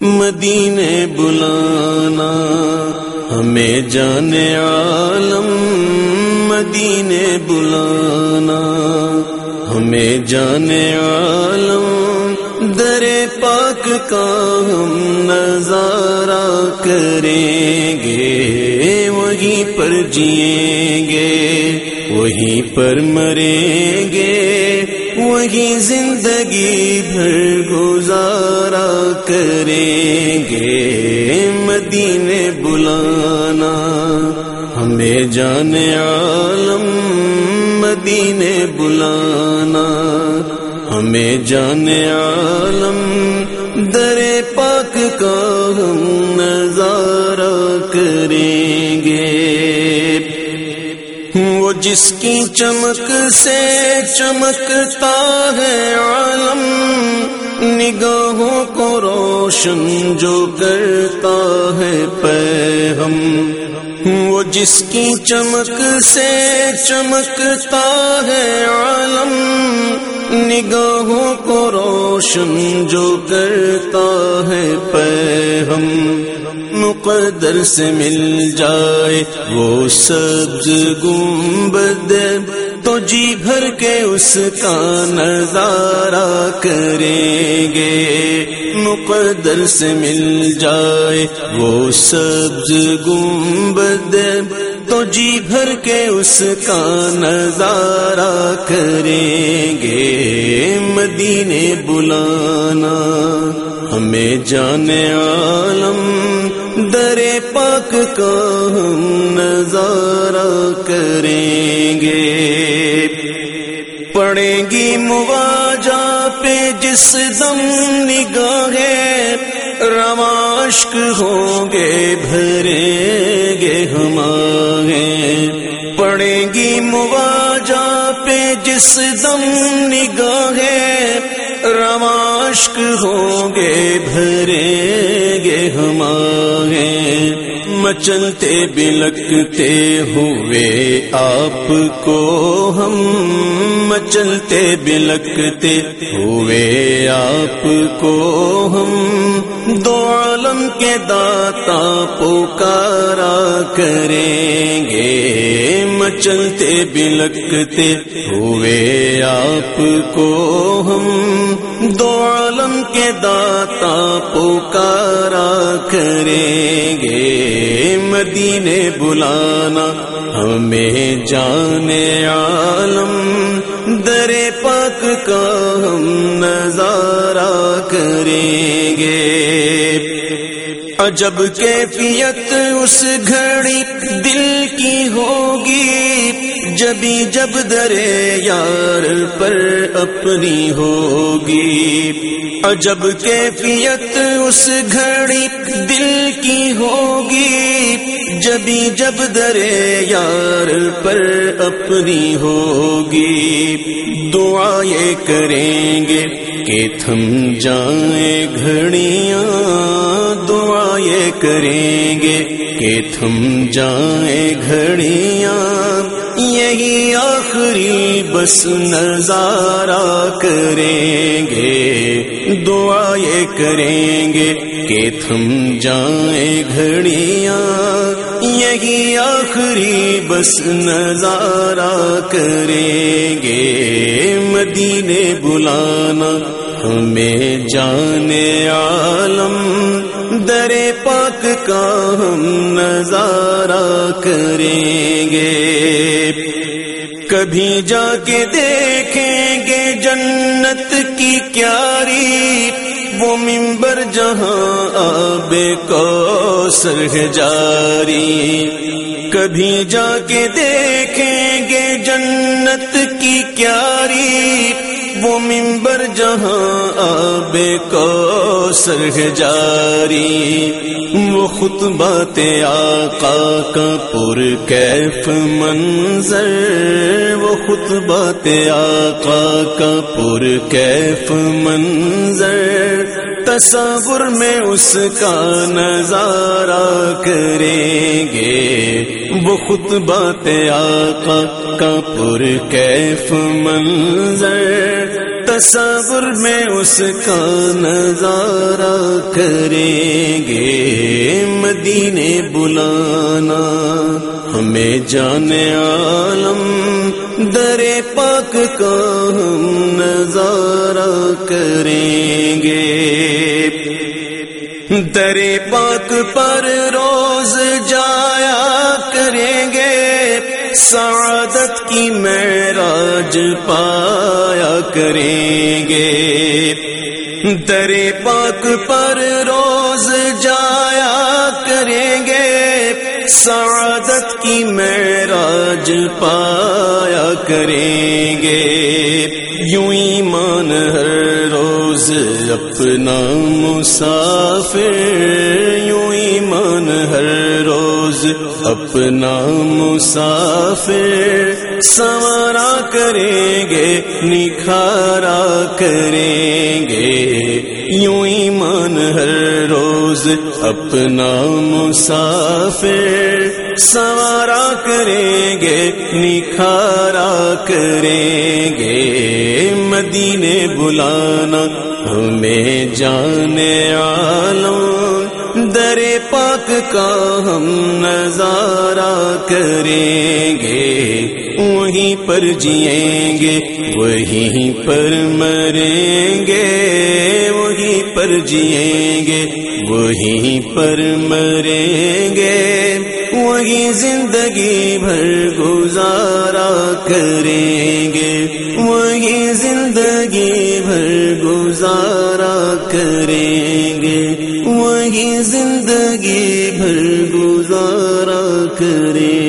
مدینے بلانا، ہمیں جانے عالم مدینے بلانا۔ ہمیں جانے عالم در پاک کا ہم نظارہ کریں گے، وہیں پر جئیں گے، وہیں پر مریں گے۔ وہی زندگی بھر گزارا کریں گے۔ مدینے بلانا، ہمیں جانے عالم مدینے بلانا۔ ہمیں جانے عالم در پاک کا ہم نظارہ کریں گے۔ وہ جس کی چمک سے چمکتا ہے عالم، نگاہوں کو روشن جو کرتا ہے پہ ہم وہ جس کی چمک سے چمکتا ہے عالم نگاہوں کو روشن جو کرتا ہے پہ ہم مقدر سے مل جائے وہ سبز گنبد، تو جی بھر کے اس کا نظارہ کریں گے۔ مقدر سے مل جائے وہ سبز گنبد تو جی بھر کے اس کا نظارہ کریں گے۔ مدینے بلانا، ہمیں جانے عالم در پاک کا ہم نظارہ کریں گے۔ پڑیں گی مواجہ پہ جس دم نگاہیں رواشک ہوں گے بھریں گے ہمارے پڑیں گی مواجہ پہ جس دم نگاہیں رواشک ہوں گے بھریں گے ہمارے مچلتے بلکتے ہوئے آپ کو ہم مچلتے بلکتے ہوئے آپ کو ہم دو عالم کے داتا پکارا کریں گے مچلتے بلکتے ہوئے آپ کو ہم دو عالم کے داتا پکارا کریں گے۔ مدینے بلانا ہمیں جانے عالم۔ در پاک کا ہم نظارہ کریں گے۔ عجب کیفیت اس گھڑی دل کی ہوگی۔ جبھی جب درے یار پر اپنی ہوگی۔ عجب کیفیت اس گھڑی دل کی ہوگی۔ جبھی جب درے یار پر اپنی ہوگی۔ دعائیں کریں گے کہ تھم جائیں گھڑیاں۔ دعائیں کریں گے کہ تھم جائیں گھڑیاں۔ یہی آخری بس نظارہ کریں گے، دعائیں کریں گے کہ تھم جائیں گھڑیاں۔ یہی آخری بس نظارہ کریں گے۔ مدینے بلانا ہمیں جانے عالم در پاک کا ہم نظارہ کریں گے۔ کبھی جا کے دیکھیں گے جنت کی کیاری، وہ ممبر جہاں آب کو سرگ جاری۔ کبھی جا کے دیکھیں گے جنت کی کیاری وہ ممبر جہاں آب کو سرگ جاری، وہ خطبات آقا کا پر کیف منظر، وہ خطبات آقا کا پر کیف منظر۔ تصور میں اس کا نظارہ کریں گے، وہ خطبات آقا کا پر کیف منظر۔ تصور میں اس کا نظارہ کریں گے۔ مدینے بلانا، ہمیں جانے عالم، در پاک کا ہم نظارہ کریں گے۔ در پاک پر روز سعادت کی معراج پایا کریں گے۔ در پاک پر روز جایا کریں گے۔ سعادت کی معراج پایا کریں گے۔ یوں ایمان ہر روز اپنا مسافر، یوں ایمان ہر روز اپنا مسافر سوارا کریں گے، نکھارا کریں گے۔ یوں ایمان ہر روز اپنا مسافر سوارا کریں گے، نکھارا کریں گے۔ مدینے بلانا ہمیں جانے کا ہم نظارہ کریں گے، وہیں پر جئیں گے، وہیں پر مریں گے، وہیں پر جئیں گے، وہیں پر مریں گے۔ وہی زندگی بھر گزارا کریں گے وہی زندگی بھر گزارا کریں گے۔ وہی زندگی بھر گزارا کرے۔